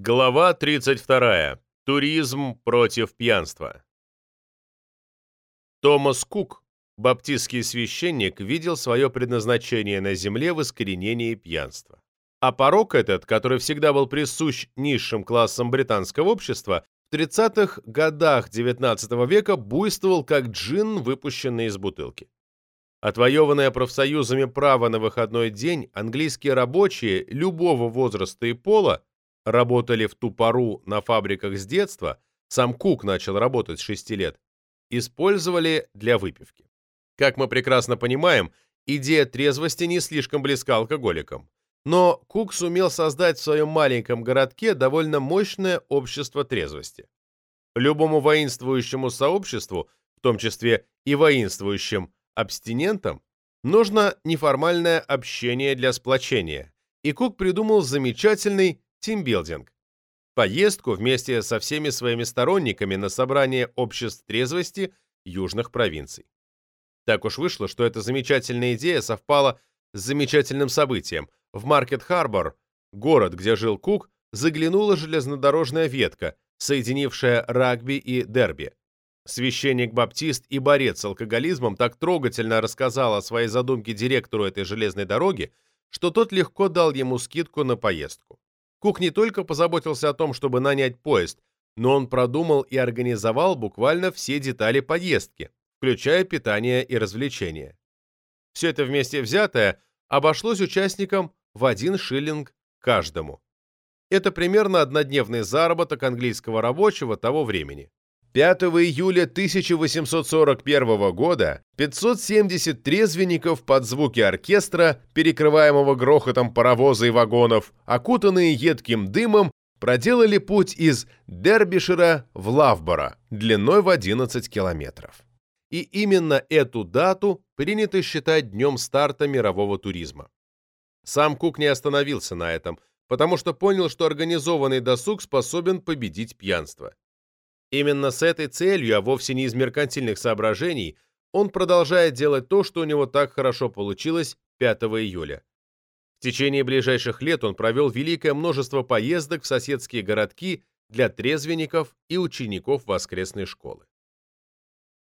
Глава 32. Туризм против пьянства. Томас Кук, баптистский священник, видел свое предназначение на земле в искоренении пьянства. А порок этот, который всегда был присущ низшим классам британского общества, в 30-х годах XIX века буйствовал как джин, выпущенный из бутылки. Отвоеванное профсоюзами право на выходной день, английские рабочие любого возраста и пола работали в ту пору на фабриках с детства, сам Кук начал работать с 6 лет, использовали для выпивки. Как мы прекрасно понимаем, идея трезвости не слишком близка алкоголикам. Но Кук сумел создать в своем маленьком городке довольно мощное общество трезвости. Любому воинствующему сообществу, в том числе и воинствующим абстинентам, нужно неформальное общение для сплочения, и Кук придумал замечательный тимбилдинг. Поездку вместе со всеми своими сторонниками на собрание обществ трезвости южных провинций. Так уж вышло, что эта замечательная идея совпала с замечательным событием. В Маркет-Харбор, город, где жил Кук, заглянула железнодорожная ветка, соединившая рагби и дерби. Священник-баптист и борец с алкоголизмом так трогательно рассказал о своей задумке директору этой железной дороги, что тот легко дал ему скидку на поездку. Кук не только позаботился о том, чтобы нанять поезд, но он продумал и организовал буквально все детали поездки, включая питание и развлечения. Все это вместе взятое обошлось участникам в один шиллинг каждому. Это примерно однодневный заработок английского рабочего того времени. 5 июля 1841 года 570 трезвенников под звуки оркестра, перекрываемого грохотом паровоза и вагонов, окутанные едким дымом, проделали путь из Дербишира в Лавбора длиной в 11 километров. И именно эту дату принято считать днем старта мирового туризма. Сам Кук не остановился на этом, потому что понял, что организованный досуг способен победить пьянство. Именно с этой целью, а вовсе не из меркантильных соображений, он продолжает делать то, что у него так хорошо получилось 5 июля. В течение ближайших лет он провел великое множество поездок в соседские городки для трезвенников и учеников воскресной школы.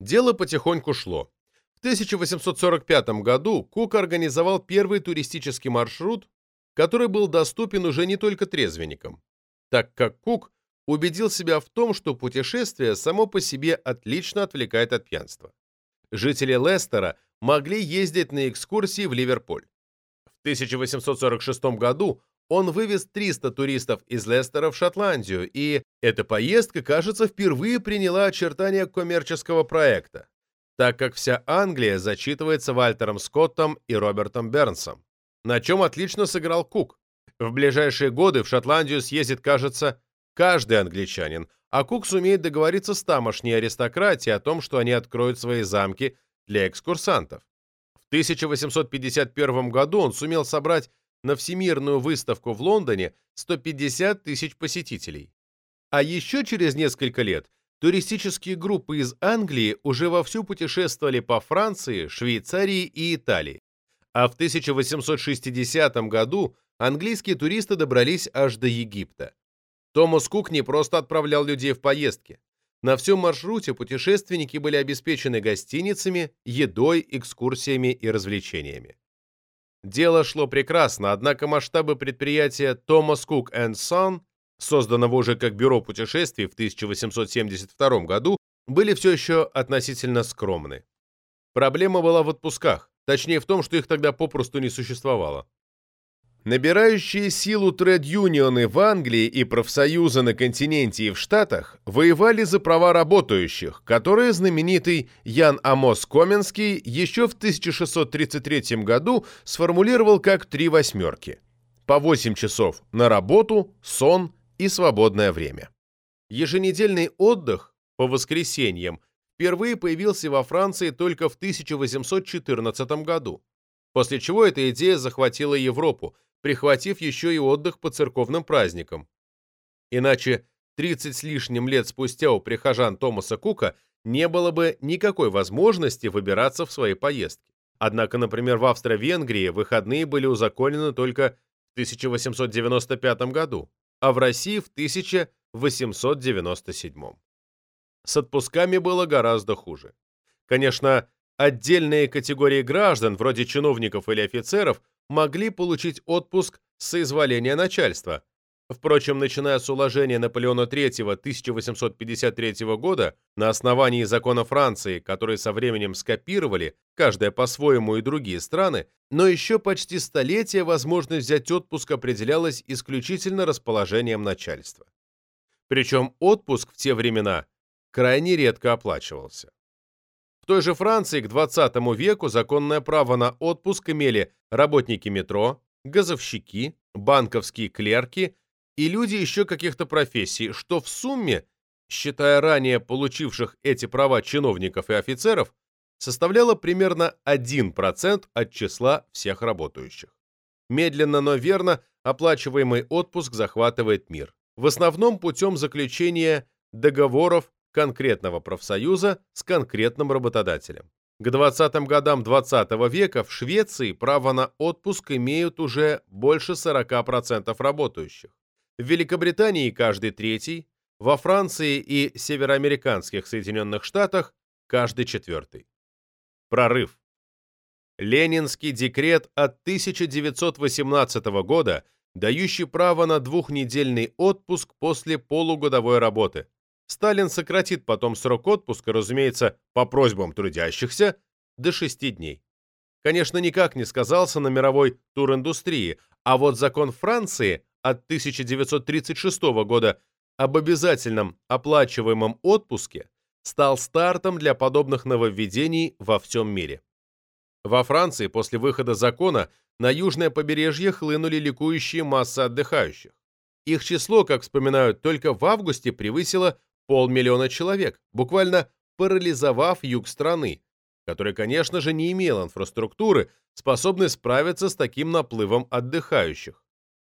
Дело потихоньку шло. В 1845 году Кук организовал первый туристический маршрут, который был доступен уже не только трезвенникам, так как Кук убедил себя в том, что путешествие само по себе отлично отвлекает от пьянства. Жители Лестера могли ездить на экскурсии в Ливерпуль. В 1846 году он вывез 300 туристов из Лестера в Шотландию, и эта поездка, кажется, впервые приняла очертания коммерческого проекта, так как вся Англия зачитывается Вальтером Скоттом и Робертом Бернсом, на чем отлично сыграл Кук. В ближайшие годы в Шотландию съездит, кажется, каждый англичанин, а Кук сумеет договориться с тамошней аристократией о том, что они откроют свои замки для экскурсантов. В 1851 году он сумел собрать на Всемирную выставку в Лондоне 150 тысяч посетителей. А еще через несколько лет туристические группы из Англии уже вовсю путешествовали по Франции, Швейцарии и Италии. А в 1860 году английские туристы добрались аж до Египта. Томас Кук не просто отправлял людей в поездки. На всем маршруте путешественники были обеспечены гостиницами, едой, экскурсиями и развлечениями. Дело шло прекрасно, однако масштабы предприятия Thomas Cook Son, созданного уже как бюро путешествий в 1872 году, были все еще относительно скромны. Проблема была в отпусках, точнее в том, что их тогда попросту не существовало. Набирающие силу тред-юнионы в Англии и профсоюзы на континенте и в Штатах воевали за права работающих, которые знаменитый Ян Амос Коменский еще в 1633 году сформулировал как «три восьмерки» – по 8 часов на работу, сон и свободное время. Еженедельный отдых по воскресеньям впервые появился во Франции только в 1814 году, после чего эта идея захватила Европу – прихватив еще и отдых по церковным праздникам. Иначе 30 с лишним лет спустя у прихожан Томаса Кука не было бы никакой возможности выбираться в свои поездки. Однако, например, в Австро-Венгрии выходные были узаконены только в 1895 году. а в России в 1897. С отпусками было гораздо хуже. Конечно, отдельные категории граждан, вроде чиновников или офицеров, могли получить отпуск с соизволения начальства, Впрочем, начиная с уложения Наполеона III 1853 года на основании закона Франции, которые со временем скопировали, каждая по-своему и другие страны, но еще почти столетия возможность взять отпуск определялась исключительно расположением начальства. Причем отпуск в те времена крайне редко оплачивался. Той же Франции к 20 веку законное право на отпуск имели работники метро, газовщики, банковские клерки и люди еще каких-то профессий, что в сумме, считая ранее получивших эти права чиновников и офицеров, составляло примерно 1% от числа всех работающих. Медленно, но верно оплачиваемый отпуск захватывает мир. В основном путем заключения договоров конкретного профсоюза с конкретным работодателем. К 20-м годам 20 -го века в Швеции право на отпуск имеют уже больше 40% работающих в Великобритании каждый третий, во Франции и североамериканских Соединенных Штатах каждый четвертый. Прорыв. Ленинский декрет от 1918 года, дающий право на двухнедельный отпуск после полугодовой работы. Сталин сократит потом срок отпуска, разумеется, по просьбам трудящихся, до 6 дней. Конечно, никак не сказался на мировой туриндустрии, а вот закон Франции от 1936 года об обязательном оплачиваемом отпуске стал стартом для подобных нововведений во всем мире. Во Франции после выхода закона на южное побережье хлынули ликующие массы отдыхающих. Их число, как вспоминают, только в августе превысило полмиллиона человек, буквально парализовав юг страны, который, конечно же, не имел инфраструктуры, способной справиться с таким наплывом отдыхающих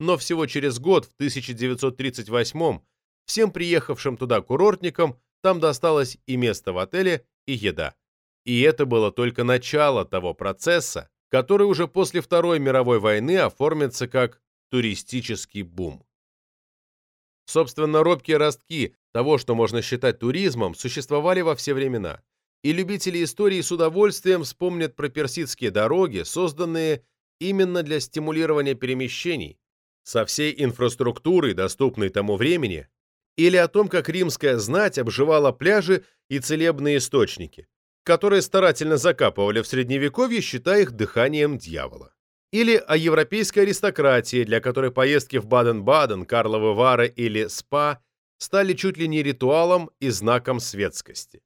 но всего через год, в 1938 всем приехавшим туда курортникам там досталось и место в отеле, и еда. И это было только начало того процесса, который уже после Второй мировой войны оформится как туристический бум. Собственно, робкие ростки того, что можно считать туризмом, существовали во все времена. И любители истории с удовольствием вспомнят про персидские дороги, созданные именно для стимулирования перемещений, со всей инфраструктурой, доступной тому времени, или о том, как римская знать обживала пляжи и целебные источники, которые старательно закапывали в Средневековье, считая их дыханием дьявола. Или о европейской аристократии, для которой поездки в Баден-Баден, Карловы Вары или СПА стали чуть ли не ритуалом и знаком светскости.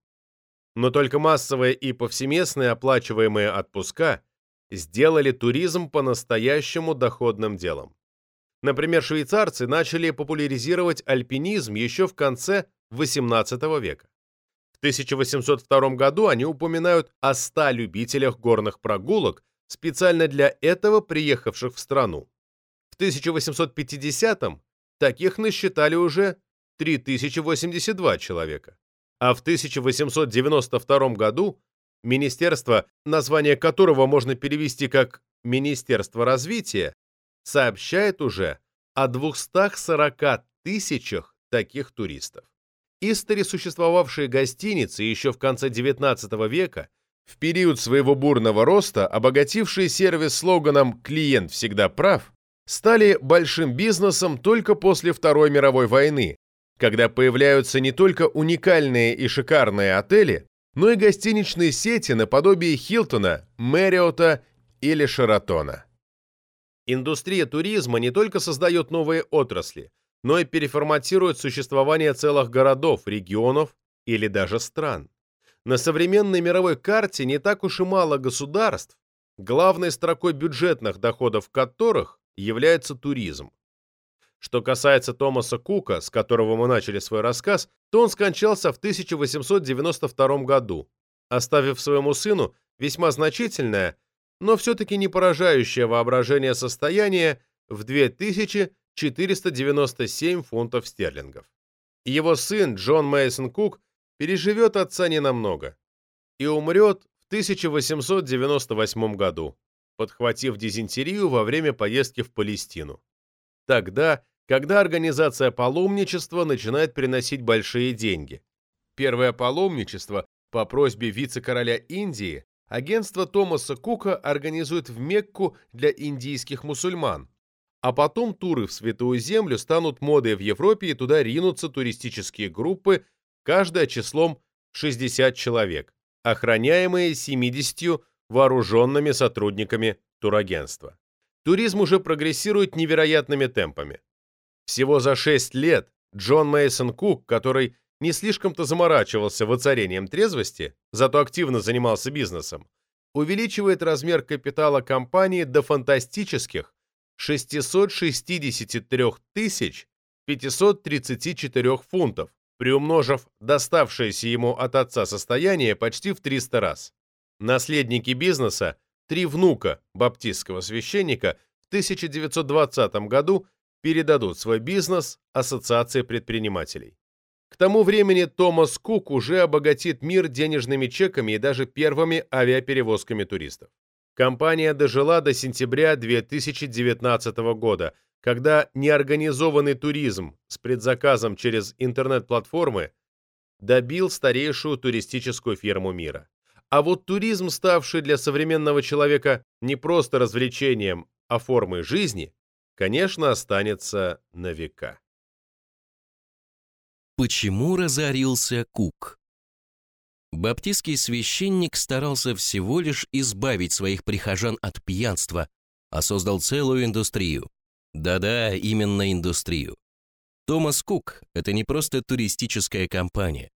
Но только массовые и повсеместные оплачиваемые отпуска сделали туризм по-настоящему доходным делом. Например, швейцарцы начали популяризировать альпинизм еще в конце XVIII века. В 1802 году они упоминают о 100 любителях горных прогулок, специально для этого приехавших в страну. В 1850-м таких насчитали уже 3082 человека. А в 1892 году министерство, название которого можно перевести как «Министерство развития», сообщает уже о 240 тысячах таких туристов. Истори существовавшие гостиницы еще в конце XIX века, в период своего бурного роста, обогатившие сервис слоганом «Клиент всегда прав», стали большим бизнесом только после Второй мировой войны, когда появляются не только уникальные и шикарные отели, но и гостиничные сети наподобие Хилтона, Мэриота или Шератона. Индустрия туризма не только создает новые отрасли, но и переформатирует существование целых городов, регионов или даже стран. На современной мировой карте не так уж и мало государств, главной строкой бюджетных доходов которых является туризм. Что касается Томаса Кука, с которого мы начали свой рассказ, то он скончался в 1892 году, оставив своему сыну весьма значительное но все-таки не поражающее воображение состояние в 2497 фунтов стерлингов. Его сын Джон Мейсон Кук переживет отца ненамного и умрет в 1898 году, подхватив дизентерию во время поездки в Палестину. Тогда когда организация паломничества начинает приносить большие деньги. Первое паломничество по просьбе вице-короля Индии агентство Томаса Кука организует в Мекку для индийских мусульман, а потом туры в Святую Землю станут модой в Европе и туда ринутся туристические группы, каждая числом 60 человек, охраняемые 70 вооруженными сотрудниками турагентства. Туризм уже прогрессирует невероятными темпами. Всего за 6 лет Джон Мейсон Кук, который не слишком-то заморачивался воцарением трезвости, зато активно занимался бизнесом, увеличивает размер капитала компании до фантастических 663 534 фунтов, приумножив доставшееся ему от отца состояние почти в 300 раз. Наследники бизнеса, три внука баптистского священника, в 1920 году передадут свой бизнес Ассоциации предпринимателей. К тому времени Томас Кук уже обогатит мир денежными чеками и даже первыми авиаперевозками туристов. Компания дожила до сентября 2019 года, когда неорганизованный туризм с предзаказом через интернет-платформы добил старейшую туристическую фирму мира. А вот туризм, ставший для современного человека не просто развлечением, а формой жизни, конечно, останется на века. Почему разорился Кук? Баптистский священник старался всего лишь избавить своих прихожан от пьянства, а создал целую индустрию. Да-да, именно индустрию. Томас Кук – это не просто туристическая компания.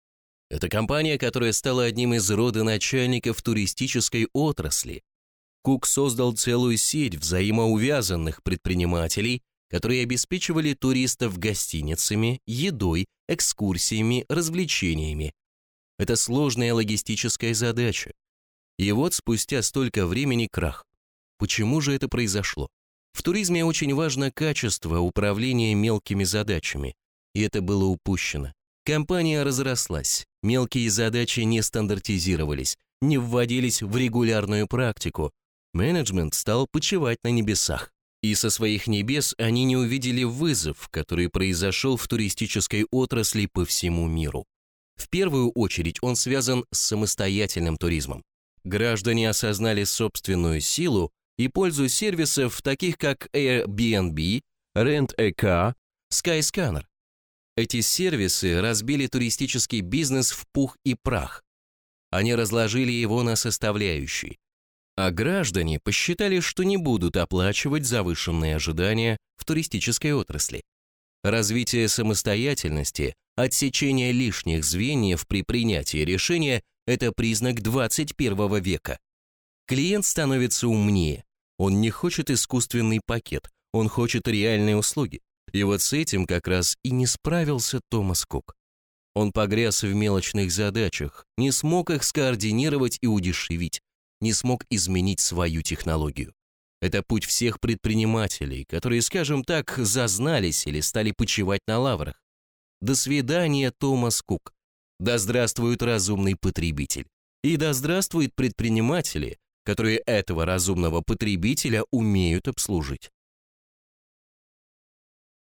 Это компания, которая стала одним из родоначальников туристической отрасли. Кук создал целую сеть взаимоувязанных предпринимателей, которые обеспечивали туристов гостиницами, едой, экскурсиями, развлечениями. Это сложная логистическая задача. И вот спустя столько времени крах. Почему же это произошло? В туризме очень важно качество управления мелкими задачами, и это было упущено. Компания разрослась, мелкие задачи не стандартизировались, не вводились в регулярную практику. Менеджмент стал почивать на небесах. И со своих небес они не увидели вызов, который произошел в туристической отрасли по всему миру. В первую очередь он связан с самостоятельным туризмом. Граждане осознали собственную силу и пользу сервисов, таких как Airbnb, Rent-A-Car, Skyscanner. Эти сервисы разбили туристический бизнес в пух и прах. Они разложили его на составляющие а граждане посчитали, что не будут оплачивать завышенные ожидания в туристической отрасли. Развитие самостоятельности, отсечение лишних звеньев при принятии решения – это признак 21 века. Клиент становится умнее, он не хочет искусственный пакет, он хочет реальные услуги. И вот с этим как раз и не справился Томас Кук. Он погряз в мелочных задачах, не смог их скоординировать и удешевить, не смог изменить свою технологию. Это путь всех предпринимателей, которые, скажем так, зазнались или стали почивать на лаврах. До свидания, Томас Кук. Да здравствует разумный потребитель. И да здравствуют предприниматели, которые этого разумного потребителя умеют обслужить.